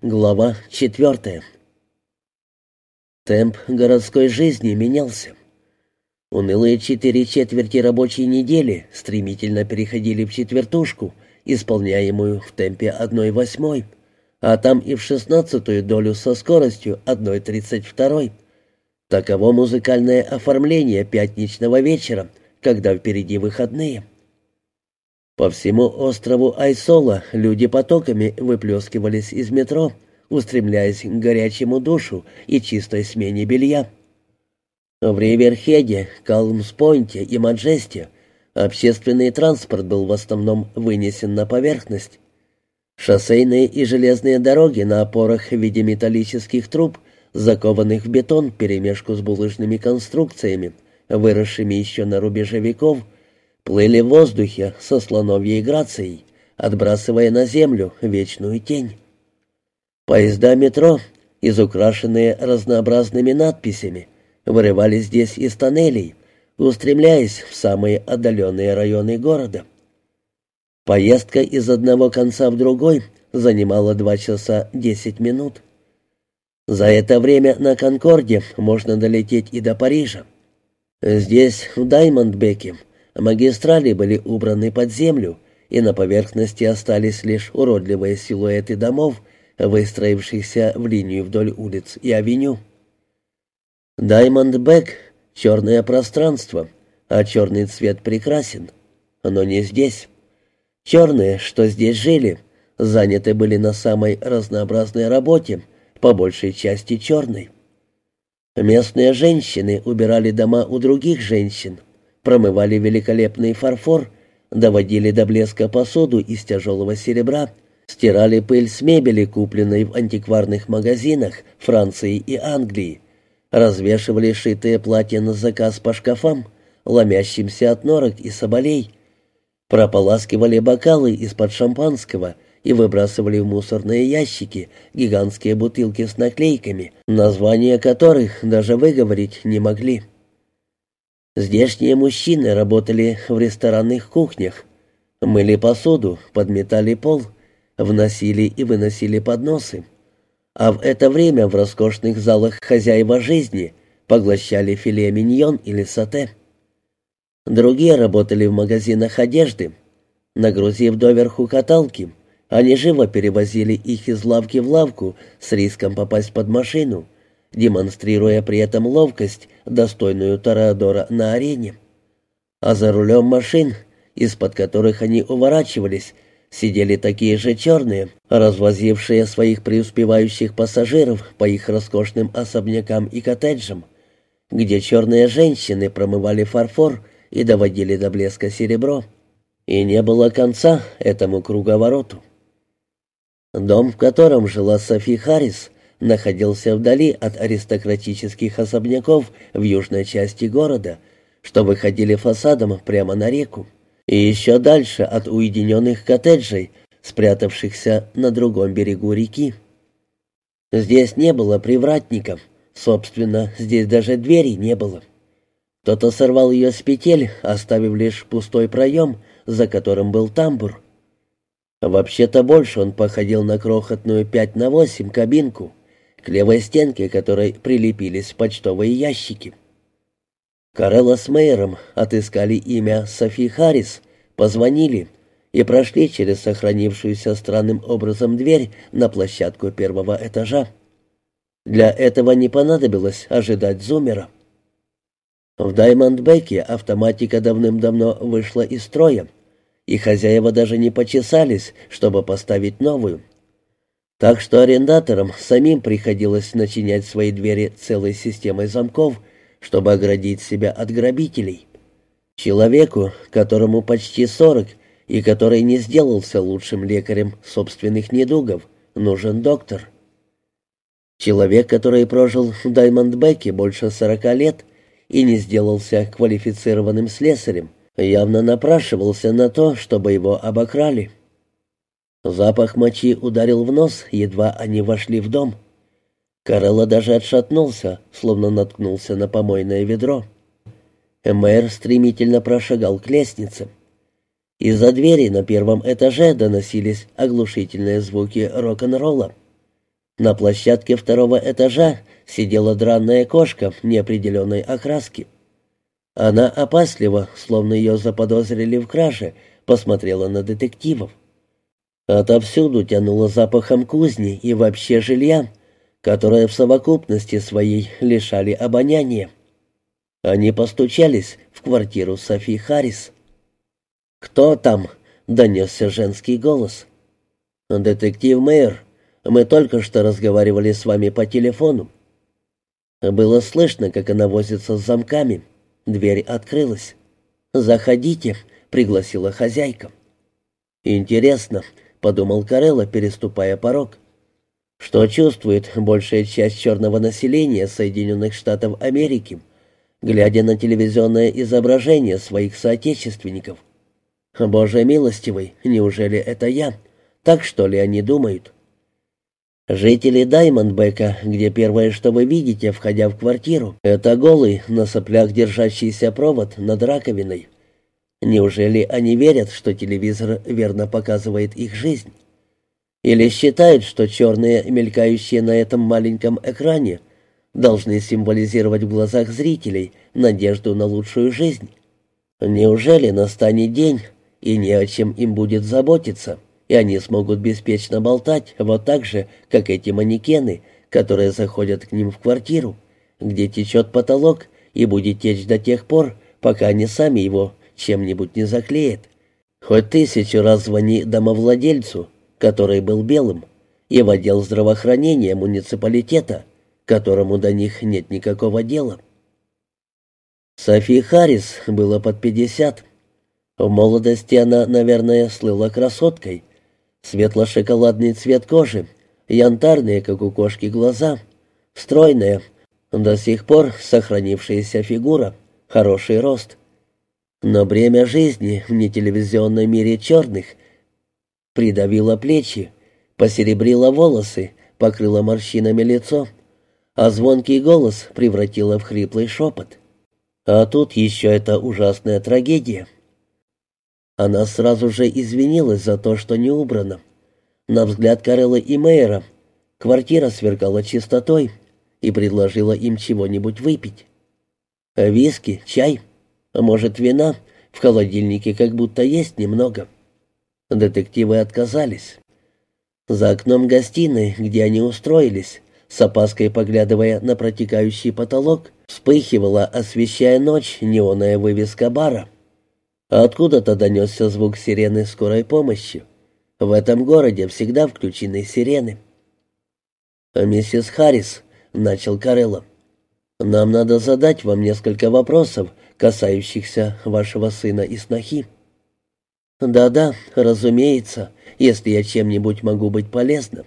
Глава четвертая. Темп городской жизни менялся. Унылые четыре четверти рабочей недели стремительно переходили в четвертушку, исполняемую в темпе одной восьмой, а там и в шестнадцатую долю со скоростью одной тридцать второй. Таково музыкальное оформление пятничного вечера, когда впереди выходные. По всему острову Айсола люди потоками выплескивались из метро, устремляясь к горячему душу и чистой смене белья. В Риверхеде, Калмспойнте и Маджесте общественный транспорт был в основном вынесен на поверхность. Шоссейные и железные дороги на опорах в виде металлических труб, закованных в бетон перемешку с булыжными конструкциями, выросшими еще на рубеже веков, плыли в воздухе со слоновьей грацией, отбрасывая на землю вечную тень. Поезда метро, изукрашенные разнообразными надписями, вырывались здесь из тоннелей, устремляясь в самые отдаленные районы города. Поездка из одного конца в другой занимала два часа десять минут. За это время на «Конкорде» можно долететь и до Парижа. Здесь, в Даймондбеке, Магистрали были убраны под землю, и на поверхности остались лишь уродливые силуэты домов, выстроившихся в линию вдоль улиц и авеню. Даймонд-Бэк — черное пространство, а черный цвет прекрасен. Но не здесь. Черные, что здесь жили, заняты были на самой разнообразной работе, по большей части черной. Местные женщины убирали дома у других женщин — промывали великолепный фарфор, доводили до блеска посуду из тяжелого серебра, стирали пыль с мебели, купленной в антикварных магазинах Франции и Англии, развешивали шитые платья на заказ по шкафам, ломящимся от норок и соболей, прополаскивали бокалы из-под шампанского и выбрасывали в мусорные ящики гигантские бутылки с наклейками, названия которых даже выговорить не могли. Здешние мужчины работали в ресторанных кухнях, мыли посуду, подметали пол, вносили и выносили подносы. А в это время в роскошных залах хозяева жизни поглощали филе миньон или сате. Другие работали в магазинах одежды. Нагрузив доверху каталки, они живо перевозили их из лавки в лавку с риском попасть под машину — демонстрируя при этом ловкость, достойную Тореадора на арене. А за рулем машин, из-под которых они уворачивались, сидели такие же черные, развозившие своих преуспевающих пассажиров по их роскошным особнякам и коттеджам, где черные женщины промывали фарфор и доводили до блеска серебро. И не было конца этому круговороту. Дом, в котором жила Софи Харрис, находился вдали от аристократических особняков в южной части города, что выходили фасадом прямо на реку, и еще дальше от уединенных коттеджей, спрятавшихся на другом берегу реки. Здесь не было привратников, собственно, здесь даже двери не было. Кто-то сорвал ее с петель, оставив лишь пустой проем, за которым был тамбур. Вообще-то больше он походил на крохотную пять на восемь кабинку, к левой стенке которой прилепились почтовые ящики. Карелла с Мейером отыскали имя Софи Харрис, позвонили и прошли через сохранившуюся странным образом дверь на площадку первого этажа. Для этого не понадобилось ожидать зумера. В Даймонд-Беке автоматика давным-давно вышла из строя, и хозяева даже не почесались, чтобы поставить новую. Так что арендаторам самим приходилось начинять свои двери целой системой замков, чтобы оградить себя от грабителей. Человеку, которому почти сорок и который не сделался лучшим лекарем собственных недугов, нужен доктор. Человек, который прожил в Даймондбеке больше сорока лет и не сделался квалифицированным слесарем, явно напрашивался на то, чтобы его обокрали. Запах мочи ударил в нос, едва они вошли в дом. Карелла даже отшатнулся, словно наткнулся на помойное ведро. Мэр стремительно прошагал к лестнице. Из-за двери на первом этаже доносились оглушительные звуки рок-н-ролла. На площадке второго этажа сидела дранная кошка неопределенной окраски. Она опасливо, словно ее заподозрили в краже, посмотрела на детективов. Отовсюду тянуло запахом кузни и вообще жилья, которое в совокупности своей лишали обоняния. Они постучались в квартиру Софи Харрис. «Кто там?» — донесся женский голос. «Детектив Мэйр, мы только что разговаривали с вами по телефону». Было слышно, как она возится с замками. Дверь открылась. «Заходите», — пригласила хозяйка. «Интересно», — подумал Карелла, переступая порог. «Что чувствует большая часть черного населения Соединенных Штатов Америки?» глядя на телевизионное изображение своих соотечественников. «Боже милостивый, неужели это я? Так что ли они думают?» Жители Даймондбека, где первое, что вы видите, входя в квартиру, это голый, на соплях держащийся провод над раковиной. Неужели они верят, что телевизор верно показывает их жизнь? Или считают, что черные, мелькающие на этом маленьком экране, должны символизировать в глазах зрителей надежду на лучшую жизнь. Неужели настанет день, и не о чем им будет заботиться, и они смогут беспечно болтать вот так же, как эти манекены, которые заходят к ним в квартиру, где течет потолок и будет течь до тех пор, пока они сами его чем-нибудь не заклеят. Хоть тысячу раз звони домовладельцу, который был белым, и в отдел здравоохранения муниципалитета, которому до них нет никакого дела. Софи Харрис было под пятьдесят. В молодости она, наверное, слыла красоткой. Светло-шоколадный цвет кожи, янтарные, как у кошки, глаза, стройная, до сих пор сохранившаяся фигура, хороший рост. Но бремя жизни в нетелевизионном мире черных придавило плечи, посеребрило волосы, покрыло морщинами лицо — а звонкий голос превратила в хриплый шепот. А тут еще эта ужасная трагедия. Она сразу же извинилась за то, что не убрана. На взгляд Карелла и Мейера квартира сверкала чистотой и предложила им чего-нибудь выпить. Виски, чай, может вина, в холодильнике как будто есть немного. Детективы отказались. За окном гостиной, где они устроились, с опаской поглядывая на протекающий потолок, вспыхивала, освещая ночь, неоновая вывеска бара. Откуда-то донесся звук сирены скорой помощи. В этом городе всегда включены сирены. «Миссис Харрис», — начал Карелло, — «нам надо задать вам несколько вопросов, касающихся вашего сына и снохи». «Да-да, разумеется, если я чем-нибудь могу быть полезным».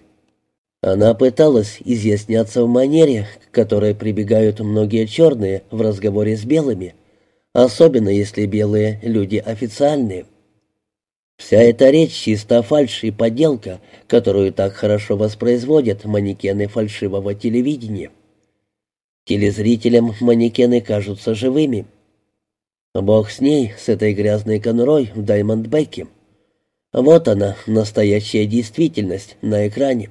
Она пыталась изъясняться в манере, к которой прибегают многие черные в разговоре с белыми, особенно если белые люди официальные. Вся эта речь чисто фальшь и подделка, которую так хорошо воспроизводят манекены фальшивого телевидения. Телезрителям манекены кажутся живыми. Бог с ней, с этой грязной конурой в Даймондбеке. Вот она, настоящая действительность на экране.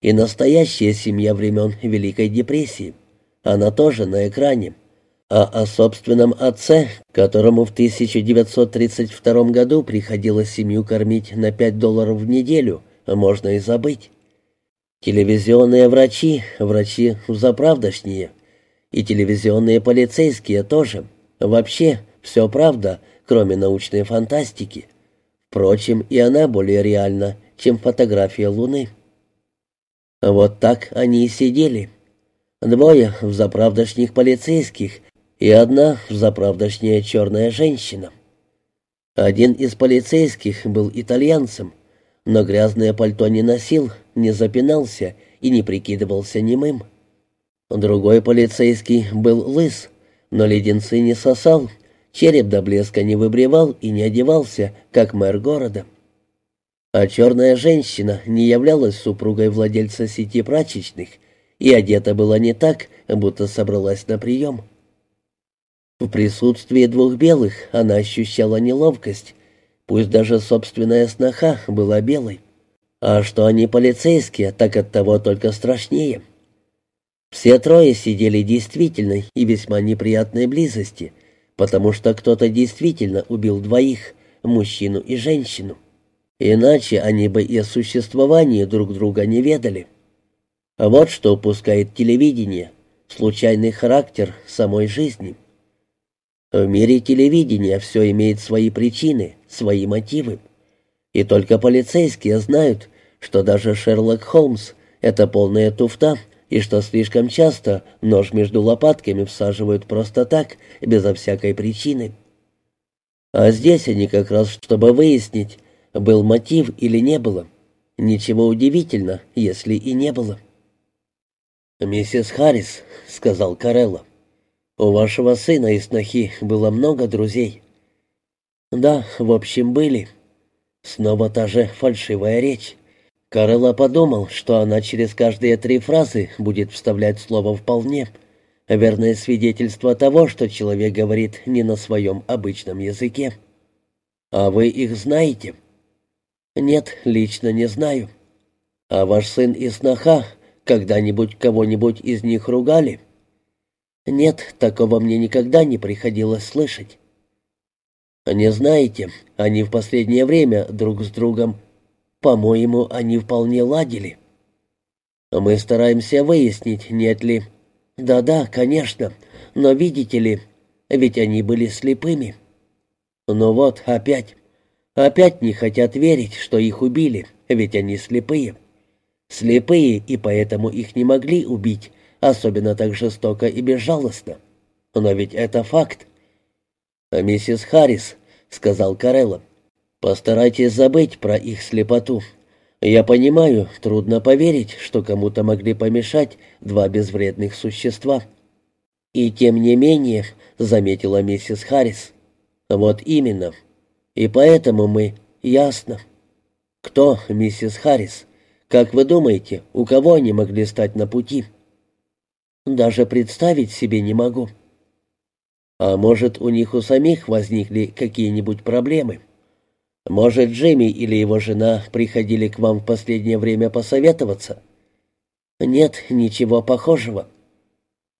И настоящая семья времен Великой депрессии. Она тоже на экране. А о собственном отце, которому в 1932 году приходилось семью кормить на 5 долларов в неделю, можно и забыть. Телевизионные врачи, врачи заправдошнее. И телевизионные полицейские тоже. Вообще, все правда, кроме научной фантастики. Впрочем, и она более реальна, чем фотография Луны. Вот так они и сидели. Двое в заправдошних полицейских и одна в заправдошняя черная женщина. Один из полицейских был итальянцем, но грязное пальто не носил, не запинался и не прикидывался немым. Другой полицейский был лыс, но леденцы не сосал, череп до блеска не выбривал и не одевался, как мэр города. А черная женщина не являлась супругой владельца сети прачечных и одета была не так, будто собралась на прием. В присутствии двух белых она ощущала неловкость, пусть даже собственная сноха была белой. А что они полицейские, так от того только страшнее. Все трое сидели действительно и весьма неприятной близости, потому что кто-то действительно убил двоих, мужчину и женщину. Иначе они бы и о существовании друг друга не ведали. А вот что упускает телевидение — случайный характер самой жизни. В мире телевидения все имеет свои причины, свои мотивы. И только полицейские знают, что даже Шерлок Холмс — это полная туфта, и что слишком часто нож между лопатками всаживают просто так, безо всякой причины. А здесь они как раз, чтобы выяснить, был мотив или не было. Ничего удивительно, если и не было. «Миссис Харрис», — сказал Карелла, — «у вашего сына и снохи было много друзей». «Да, в общем, были». Снова та же фальшивая речь. Карелла подумал, что она через каждые три фразы будет вставлять слово «вполне», верное свидетельство того, что человек говорит не на своем обычном языке. «А вы их знаете?» «Нет, лично не знаю». «А ваш сын и сноха когда-нибудь кого-нибудь из них ругали?» «Нет, такого мне никогда не приходилось слышать». «Не знаете, они в последнее время друг с другом по-моему, они вполне ладили. Мы стараемся выяснить, нет ли... Да-да, конечно, но видите ли, ведь они были слепыми. Ну вот, опять. Опять не хотят верить, что их убили, ведь они слепые. Слепые, и поэтому их не могли убить, особенно так жестоко и безжалостно. Но ведь это факт. «Миссис Харрис», — сказал Карелло, Постарайтесь забыть про их слепоту. Я понимаю, трудно поверить, что кому-то могли помешать два безвредных существа. И тем не менее, заметила миссис Харрис. Вот именно. И поэтому мы... Ясно. Кто, миссис Харрис? Как вы думаете, у кого они могли стать на пути? Даже представить себе не могу. А может, у них у самих возникли какие-нибудь проблемы? — может, Джимми или его жена приходили к вам в последнее время посоветоваться? Нет, ничего похожего.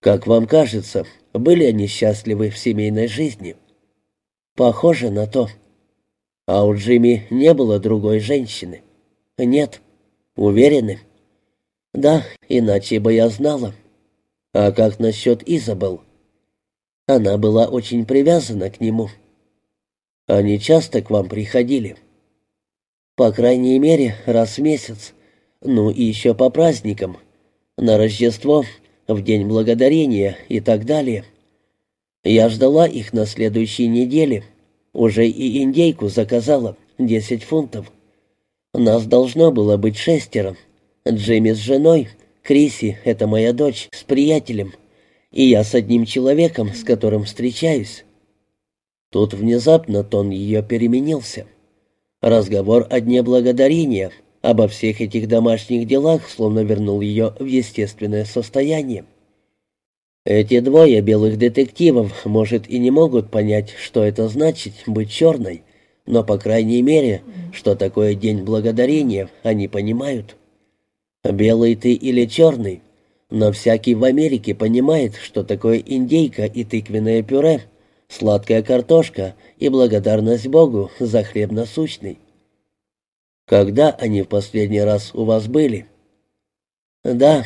Как вам кажется, были они счастливы в семейной жизни? Похоже на то. А у Джимми не было другой женщины? Нет. Уверены? Да, иначе бы я знала. А как насчет Изабел? Она была очень привязана к нему. — они часто к вам приходили? По крайней мере, раз в месяц. Ну и еще по праздникам. На Рождество, в День Благодарения и так далее. Я ждала их на следующей неделе. Уже и индейку заказала, десять фунтов. Нас должно было быть шестеро. Джимми с женой, Криси, это моя дочь, с приятелем. И я с одним человеком, с которым встречаюсь. Тут внезапно тон ее переменился. Разговор о Дне Благодарения, обо всех этих домашних делах, словно вернул ее в естественное состояние. Эти двое белых детективов, может, и не могут понять, что это значит быть черной, но, по крайней мере, что такое День Благодарения, они понимают. Белый ты или черный, но всякий в Америке понимает, что такое индейка и тыквенное пюре — сладкая картошка и благодарность Богу за хлеб насущный. Когда они в последний раз у вас были? Да,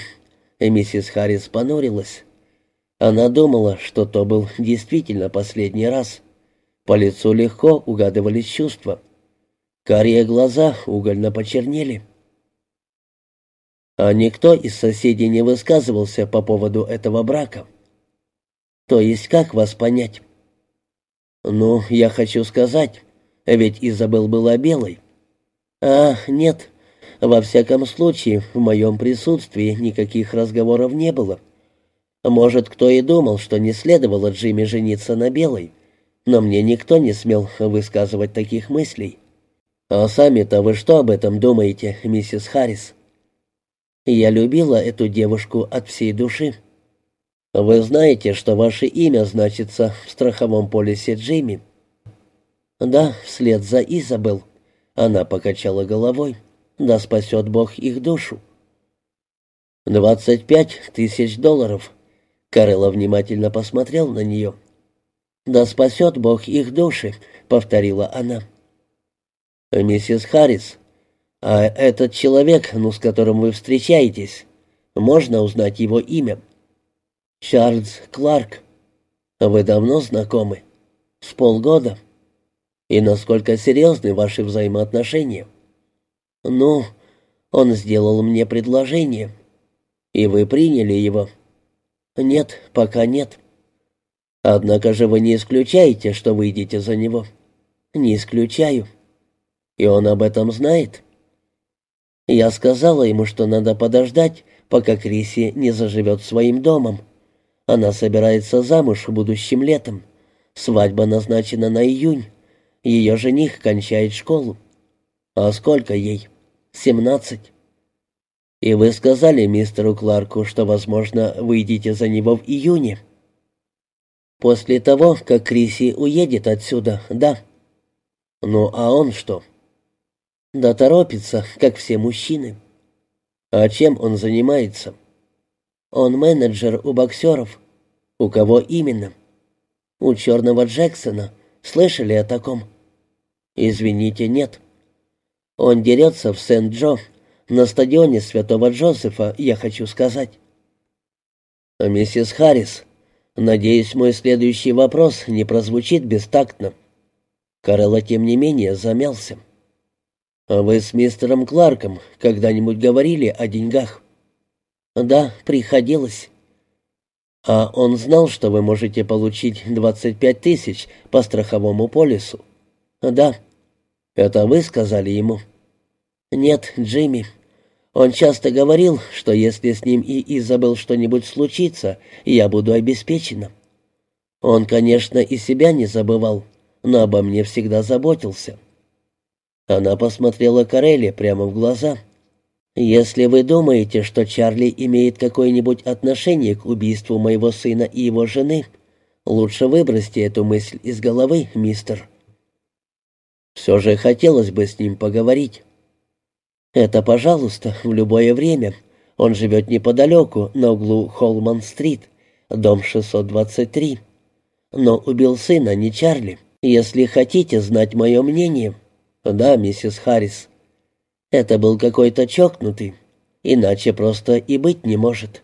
миссис Харрис понурилась. Она думала, что то был действительно последний раз. По лицу легко угадывались чувства. Карие глаза угольно почернели. А никто из соседей не высказывался по поводу этого брака. То есть как вас понять? «Ну, я хочу сказать, ведь Изабел была белой». «А, нет, во всяком случае, в моем присутствии никаких разговоров не было. Может, кто и думал, что не следовало Джимми жениться на белой, но мне никто не смел высказывать таких мыслей». «А сами-то вы что об этом думаете, миссис Харрис?» «Я любила эту девушку от всей души». «Вы знаете, что ваше имя значится в страховом полисе Джимми?» «Да, вслед за Изабел». Она покачала головой. Да спасет Бог их душу. «Двадцать пять тысяч долларов». Карелла внимательно посмотрел на нее. «Да спасет Бог их души», — повторила она. «Миссис Харрис, а этот человек, ну, с которым вы встречаетесь, можно узнать его имя?» «Чарльз Кларк. Вы давно знакомы?» «С полгода». «И насколько серьезны ваши взаимоотношения?» «Ну, он сделал мне предложение». «И вы приняли его?» «Нет, пока нет». «Однако же вы не исключаете, что выйдете за него?» «Не исключаю». «И он об этом знает?» Я сказала ему, что надо подождать, пока Криси не заживет своим домом. Она собирается замуж будущим летом. Свадьба назначена на июнь. Ее жених кончает школу. А сколько ей? Семнадцать. И вы сказали мистеру Кларку, что, возможно, выйдете за него в июне. После того, как Криси уедет отсюда, да. Ну, а он что? — да торопится, как все мужчины. А чем он занимается? Он менеджер у боксеров. У кого именно? У черного Джексона. Слышали о таком? Извините, нет. Он дерется в Сент-Джо, на стадионе Святого Джозефа, я хочу сказать. Миссис Харрис, надеюсь, мой следующий вопрос не прозвучит бестактно. Карелла, тем не менее, замялся. А «Вы с мистером Кларком когда-нибудь говорили о деньгах?» «Да, приходилось». «А он знал, что вы можете получить 25 тысяч по страховому полису?» «Да». «Это вы сказали ему?» «Нет, Джимми. Он часто говорил, что если с ним и Изабел что-нибудь случится, я буду обеспечена. Он, конечно, и себя не забывал, но обо мне всегда заботился». Она посмотрела Карелли прямо в глаза. «Если вы думаете, что Чарли имеет какое-нибудь отношение к убийству моего сына и его жены, лучше выбросьте эту мысль из головы, мистер». «Все же хотелось бы с ним поговорить». «Это, пожалуйста, в любое время. Он живет неподалеку, на углу Холман-стрит, дом 623. Но убил сына не Чарли. Если хотите знать мое мнение...» «Да, миссис Харрис. Это был какой-то чокнутый. Иначе просто и быть не может».